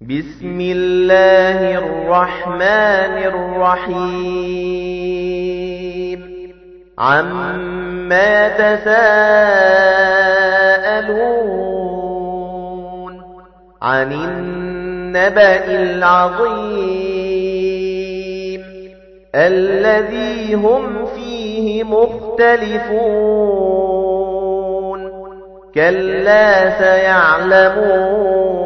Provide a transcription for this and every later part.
بِسْمِ اللَّهِ الرَّحْمَنِ الرَّحِيمِ. عَمَّا تَسَاءَلُونَ عَنِ النَّبَإِ الْعَظِيمِ الَّذِي هُمْ فِيهِ مُخْتَلِفُونَ. كَلَّا سَيَعْلَمُونَ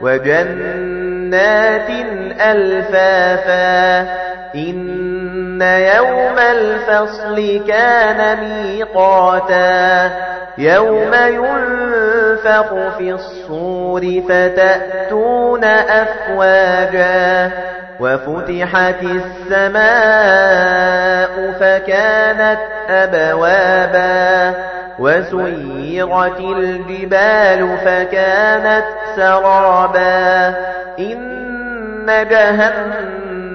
وَجَنَّاتٍ أَلْفَافًا إِنَّ يَوْمَ الْفَصْلِ كَانَ مِيقَاتًا يَوْمَ يُنفَخُ فِي الصُّورِ فَتَأْتُونَ أَفْوَاجًا وَفُتِحَتِ السَّمَاءُ فَكَانَتْ أَبْوَابًا وَسُيِّرَتِ الْجِبَالُ فَكَانَتْ سَرَابًا إِنَّ جَهَنَّمَ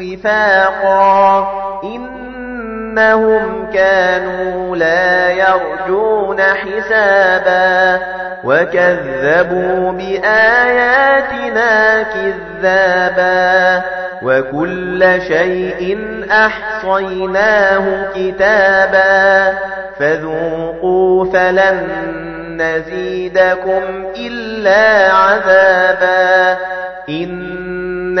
وِفَاقًا. إِنَّهُمْ كَانُوا لَا يَرْجُونَ حِسَابًا. وَكَذَّبُوا بِآيَاتِنَا كِذَّابًا. وَكُلَّ شَيْءٍ أَحْصَيْنَاهُ كِتَابًا. فَذُوقُوا فَلَن نَّزِيدَكُمْ إِلَّا عَذَابًا. إِنَّ